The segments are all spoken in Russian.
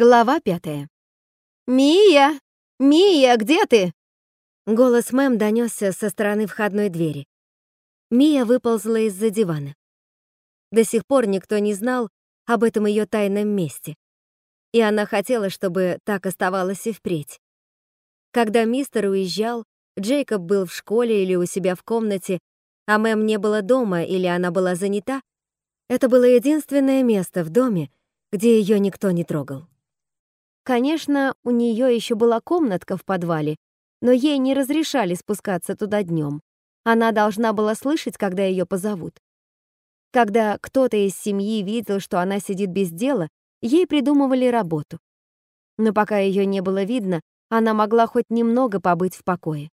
Глава пятая. «Мия! Мия, где ты?» Голос мэм донесся со стороны входной двери. Мия выползла из-за дивана. До сих пор никто не знал об этом ее тайном месте. И она хотела, чтобы так оставалось и впредь. Когда мистер уезжал, Джейкоб был в школе или у себя в комнате, а мэм не было дома или она была занята, это было единственное место в доме, где ее никто не трогал. Конечно, у нее еще была комнатка в подвале, но ей не разрешали спускаться туда днем. Она должна была слышать, когда ее позовут. Когда кто-то из семьи видел, что она сидит без дела, ей придумывали работу. Но пока ее не было видно, она могла хоть немного побыть в покое.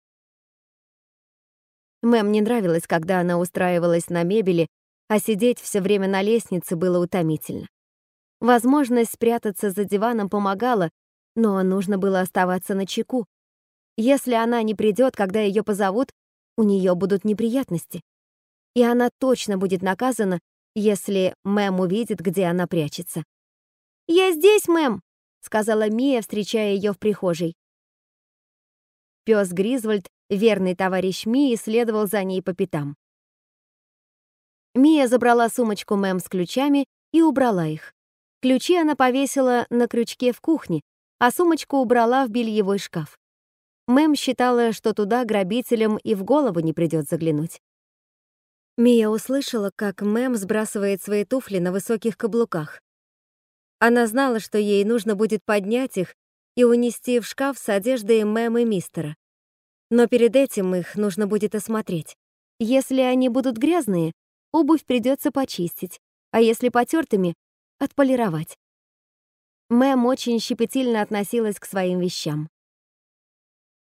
Мэм не нравилось, когда она устраивалась на мебели, а сидеть все время на лестнице было утомительно. Возможность спрятаться за диваном помогала, но нужно было оставаться на чеку. Если она не придет, когда ее позовут, у нее будут неприятности. И она точно будет наказана, если мэм увидит, где она прячется. «Я здесь, мэм!» — сказала Мия, встречая ее в прихожей. Пес Гризвольд, верный товарищ Мии, следовал за ней по пятам. Мия забрала сумочку мэм с ключами и убрала их. Ключи она повесила на крючке в кухне, а сумочку убрала в бельевой шкаф. Мэм считала, что туда грабителям и в голову не придет заглянуть. Мия услышала, как Мэм сбрасывает свои туфли на высоких каблуках. Она знала, что ей нужно будет поднять их и унести в шкаф с одеждой Мэм и мистера. Но перед этим их нужно будет осмотреть. Если они будут грязные, обувь придется почистить, а если потертыми, отполировать. Мэм очень щепетильно относилась к своим вещам.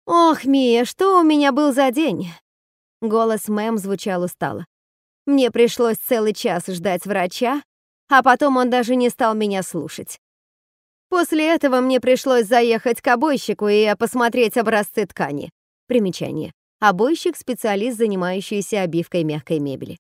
«Ох, Мия, что у меня был за день?» Голос Мэм звучал устало. «Мне пришлось целый час ждать врача, а потом он даже не стал меня слушать. После этого мне пришлось заехать к обойщику и посмотреть образцы ткани. Примечание. Обойщик — специалист, занимающийся обивкой мягкой мебели.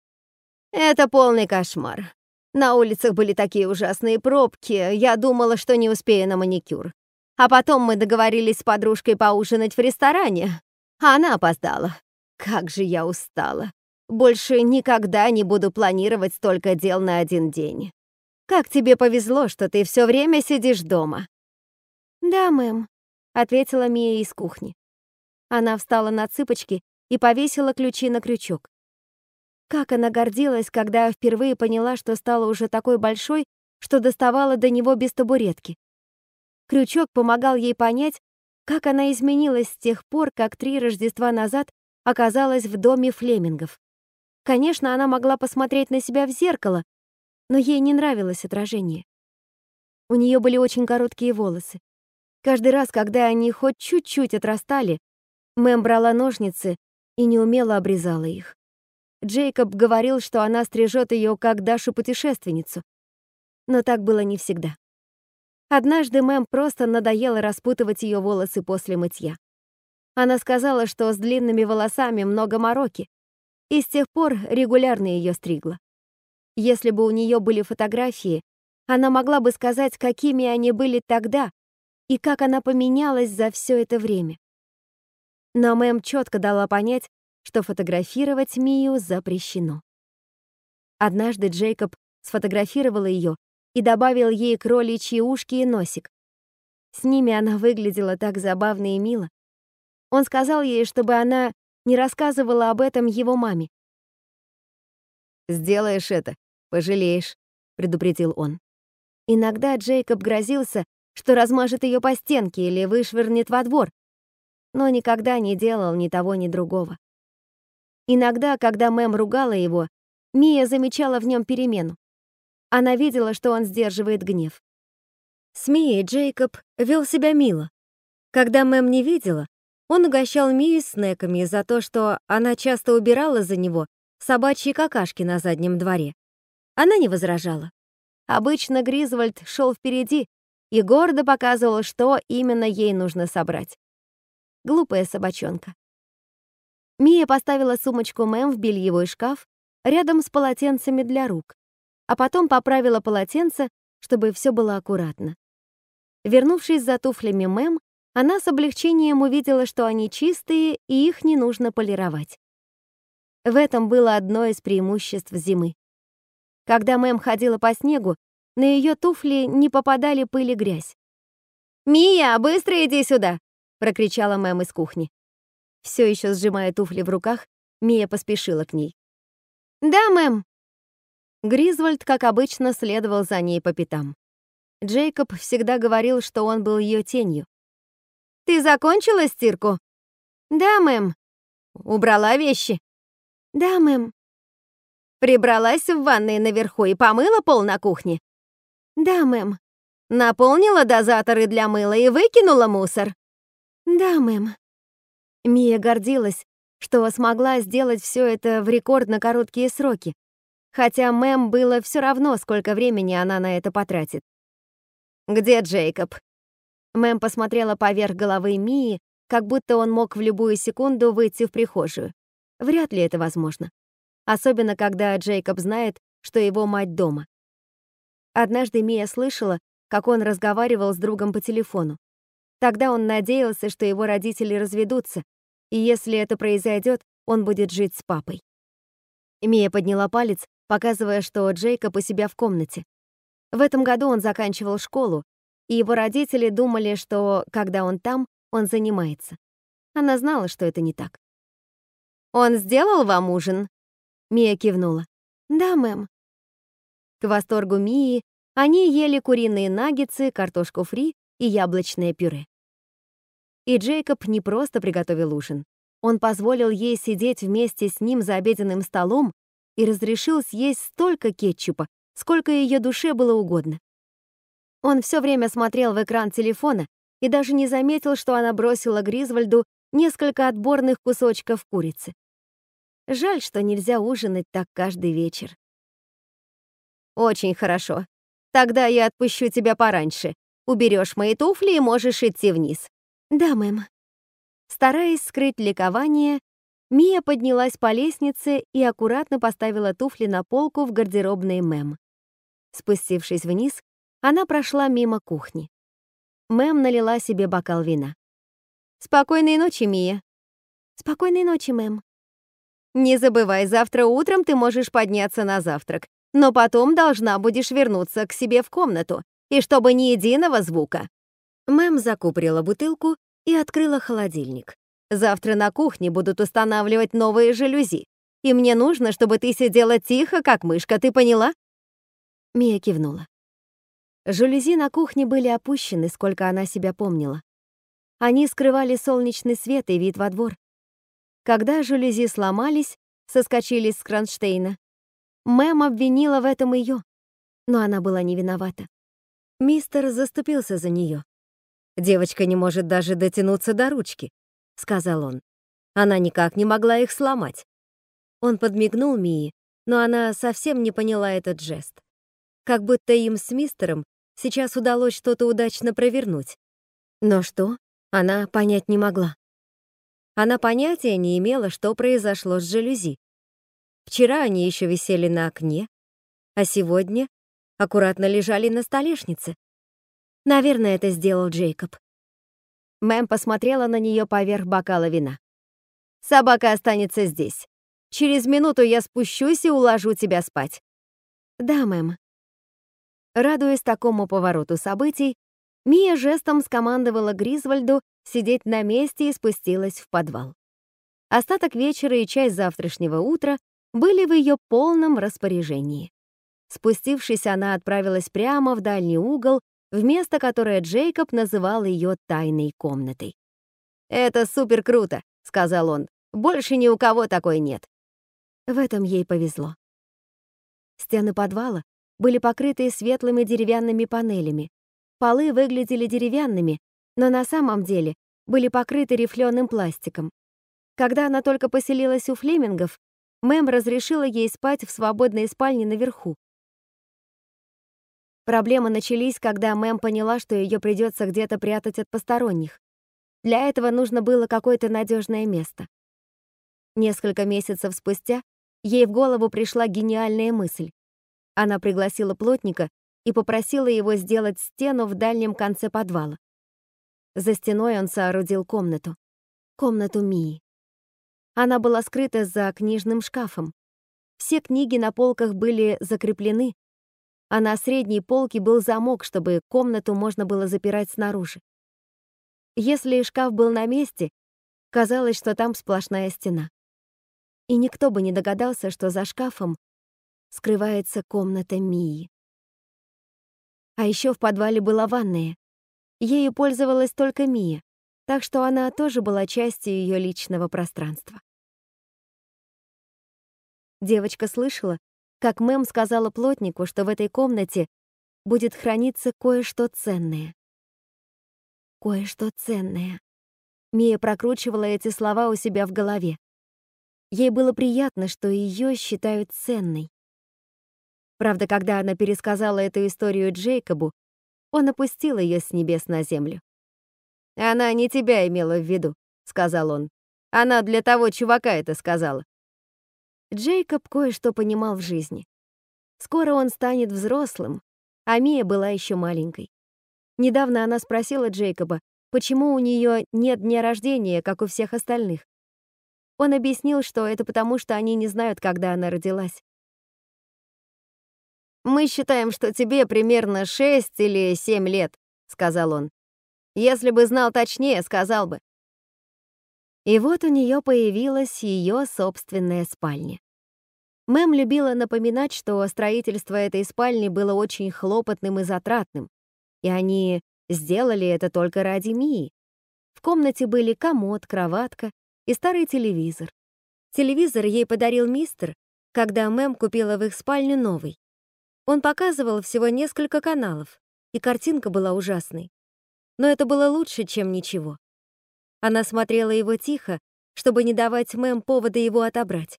Это полный кошмар. На улицах были такие ужасные пробки, я думала, что не успею на маникюр. А потом мы договорились с подружкой поужинать в ресторане, а она опоздала. Как же я устала. Больше никогда не буду планировать столько дел на один день. Как тебе повезло, что ты все время сидишь дома. Да, мэм, ответила Мия из кухни. Она встала на цыпочки и повесила ключи на крючок. Как она гордилась, когда впервые поняла, что стала уже такой большой, что доставала до него без табуретки. Крючок помогал ей понять, как она изменилась с тех пор, как три Рождества назад оказалась в доме Флемингов. Конечно, она могла посмотреть на себя в зеркало, но ей не нравилось отражение. У нее были очень короткие волосы. Каждый раз, когда они хоть чуть-чуть отрастали, Мэм брала ножницы и неумело обрезала их. Джейкоб говорил, что она стрижет ее как Дашу-путешественницу. Но так было не всегда. Однажды мэм просто надоело распутывать ее волосы после мытья. Она сказала, что с длинными волосами много мороки, и с тех пор регулярно ее стригла. Если бы у нее были фотографии, она могла бы сказать, какими они были тогда и как она поменялась за все это время. Но мэм четко дала понять, что фотографировать Мию запрещено. Однажды Джейкоб сфотографировал ее и добавил ей кроличьи ушки и носик. С ними она выглядела так забавно и мило. Он сказал ей, чтобы она не рассказывала об этом его маме. «Сделаешь это, пожалеешь», — предупредил он. Иногда Джейкоб грозился, что размажет ее по стенке или вышвырнет во двор, но никогда не делал ни того, ни другого. Иногда, когда Мэм ругала его, Мия замечала в нем перемену. Она видела, что он сдерживает гнев. С Мией Джейкоб вел себя мило. Когда Мэм не видела, он угощал Мию снеками за то, что она часто убирала за него собачьи какашки на заднем дворе. Она не возражала. Обычно Гризвольд шел впереди и гордо показывал, что именно ей нужно собрать. Глупая собачонка. Мия поставила сумочку Мэм в бельевой шкаф рядом с полотенцами для рук, а потом поправила полотенце, чтобы все было аккуратно. Вернувшись за туфлями Мэм, она с облегчением увидела, что они чистые и их не нужно полировать. В этом было одно из преимуществ зимы. Когда Мэм ходила по снегу, на ее туфли не попадали пыль и грязь. «Мия, быстро иди сюда!» — прокричала Мэм из кухни. Все еще сжимая туфли в руках, Мия поспешила к ней. «Да, мэм!» Гризвольд, как обычно, следовал за ней по пятам. Джейкоб всегда говорил, что он был ее тенью. «Ты закончила стирку?» «Да, мэм». «Убрала вещи?» «Да, мэм». «Прибралась в ванной наверху и помыла пол на кухне?» «Да, мэм». «Наполнила дозаторы для мыла и выкинула мусор?» «Да, мэм». Мия гордилась, что смогла сделать все это в рекордно короткие сроки, хотя мэм было все равно, сколько времени она на это потратит. «Где Джейкоб?» Мэм посмотрела поверх головы Мии, как будто он мог в любую секунду выйти в прихожую. Вряд ли это возможно. Особенно, когда Джейкоб знает, что его мать дома. Однажды Мия слышала, как он разговаривал с другом по телефону. Тогда он надеялся, что его родители разведутся, и если это произойдет, он будет жить с папой. Мия подняла палец, показывая, что Джейкоб у себя в комнате. В этом году он заканчивал школу, и его родители думали, что, когда он там, он занимается. Она знала, что это не так. «Он сделал вам ужин?» Мия кивнула. «Да, мэм». К восторгу Мии они ели куриные наггетсы, картошку фри и яблочное пюре. И Джейкоб не просто приготовил ужин. Он позволил ей сидеть вместе с ним за обеденным столом и разрешил съесть столько кетчупа, сколько ее душе было угодно. Он все время смотрел в экран телефона и даже не заметил, что она бросила Гризвальду несколько отборных кусочков курицы. Жаль, что нельзя ужинать так каждый вечер. «Очень хорошо. Тогда я отпущу тебя пораньше. Уберешь мои туфли и можешь идти вниз. «Да, мэм». Стараясь скрыть ликование, Мия поднялась по лестнице и аккуратно поставила туфли на полку в гардеробной мэм. Спустившись вниз, она прошла мимо кухни. Мэм налила себе бокал вина. «Спокойной ночи, Мия». «Спокойной ночи, мэм». «Не забывай, завтра утром ты можешь подняться на завтрак, но потом должна будешь вернуться к себе в комнату, и чтобы ни единого звука. Мэм закуприла бутылку и открыла холодильник. «Завтра на кухне будут устанавливать новые жалюзи, и мне нужно, чтобы ты сидела тихо, как мышка, ты поняла?» Мия кивнула. Жалюзи на кухне были опущены, сколько она себя помнила. Они скрывали солнечный свет и вид во двор. Когда жалюзи сломались, соскочили с кронштейна, Мэм обвинила в этом ее, но она была не виновата. Мистер заступился за нее. Девочка не может даже дотянуться до ручки, сказал он. Она никак не могла их сломать. Он подмигнул Мии, но она совсем не поняла этот жест. Как будто им с мистером сейчас удалось что-то удачно провернуть. Но что, она понять не могла. Она понятия не имела, что произошло с жалюзи. Вчера они еще висели на окне, а сегодня аккуратно лежали на столешнице. Наверное, это сделал Джейкоб. Мэм посмотрела на нее поверх бокала вина. «Собака останется здесь. Через минуту я спущусь и уложу тебя спать». «Да, мэм». Радуясь такому повороту событий, Мия жестом скомандовала Гризвальду сидеть на месте и спустилась в подвал. Остаток вечера и часть завтрашнего утра были в ее полном распоряжении. Спустившись, она отправилась прямо в дальний угол в место, которое Джейкоб называл ее тайной комнатой. «Это супер круто», — сказал он. «Больше ни у кого такой нет». В этом ей повезло. Стены подвала были покрыты светлыми деревянными панелями. Полы выглядели деревянными, но на самом деле были покрыты рифленым пластиком. Когда она только поселилась у Флемингов, Мэм разрешила ей спать в свободной спальне наверху. Проблемы начались, когда Мэм поняла, что ее придется где-то прятать от посторонних. Для этого нужно было какое-то надежное место. Несколько месяцев спустя ей в голову пришла гениальная мысль. Она пригласила плотника, и попросила его сделать стену в дальнем конце подвала. За стеной он соорудил комнату. Комнату Мии. Она была скрыта за книжным шкафом. Все книги на полках были закреплены, а на средней полке был замок, чтобы комнату можно было запирать снаружи. Если шкаф был на месте, казалось, что там сплошная стена. И никто бы не догадался, что за шкафом скрывается комната Мии. А еще в подвале была ванная. Ею пользовалась только Мия, так что она тоже была частью ее личного пространства. Девочка слышала, как Мэм сказала плотнику, что в этой комнате будет храниться кое-что ценное. Кое-что ценное. Мия прокручивала эти слова у себя в голове. Ей было приятно, что ее считают ценной. Правда, когда она пересказала эту историю Джейкобу, он опустил ее с небес на землю. «Она не тебя имела в виду», — сказал он. «Она для того чувака это сказала». Джейкоб кое-что понимал в жизни. Скоро он станет взрослым, а Мия была еще маленькой. Недавно она спросила Джейкоба, почему у нее нет дня рождения, как у всех остальных. Он объяснил, что это потому, что они не знают, когда она родилась. «Мы считаем, что тебе примерно шесть или семь лет», — сказал он. «Если бы знал точнее, сказал бы. И вот у нее появилась ее собственная спальня. Мэм любила напоминать, что строительство этой спальни было очень хлопотным и затратным, и они сделали это только ради Мии. В комнате были комод, кроватка и старый телевизор. Телевизор ей подарил мистер, когда Мэм купила в их спальню новый. Он показывал всего несколько каналов, и картинка была ужасной. Но это было лучше, чем ничего. Она смотрела его тихо, чтобы не давать Мэм повода его отобрать.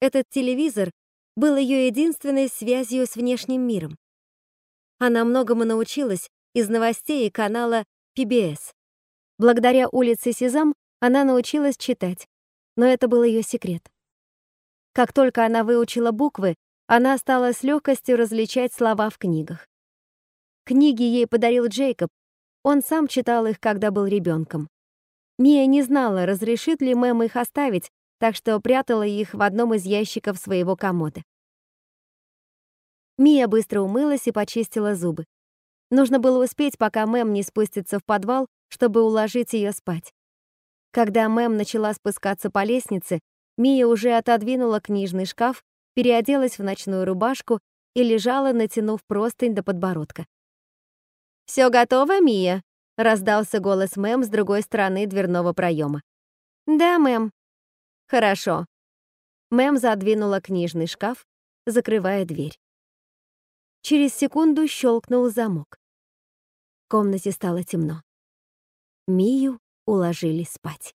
Этот телевизор был ее единственной связью с внешним миром. Она многому научилась из новостей канала PBS. Благодаря улице Сезам она научилась читать, но это был ее секрет. Как только она выучила буквы, она стала с легкостью различать слова в книгах. Книги ей подарил Джейкоб, он сам читал их, когда был ребенком. Мия не знала, разрешит ли Мэм их оставить, так что прятала их в одном из ящиков своего комода. Мия быстро умылась и почистила зубы. Нужно было успеть, пока Мэм не спустится в подвал, чтобы уложить ее спать. Когда Мэм начала спускаться по лестнице, Мия уже отодвинула книжный шкаф, переоделась в ночную рубашку и лежала, натянув простынь до подбородка. «Всё готово, Мия?» — раздался голос мэм с другой стороны дверного проема. «Да, мэм». «Хорошо». Мэм задвинула книжный шкаф, закрывая дверь. Через секунду щелкнул замок. В комнате стало темно. Мию уложили спать.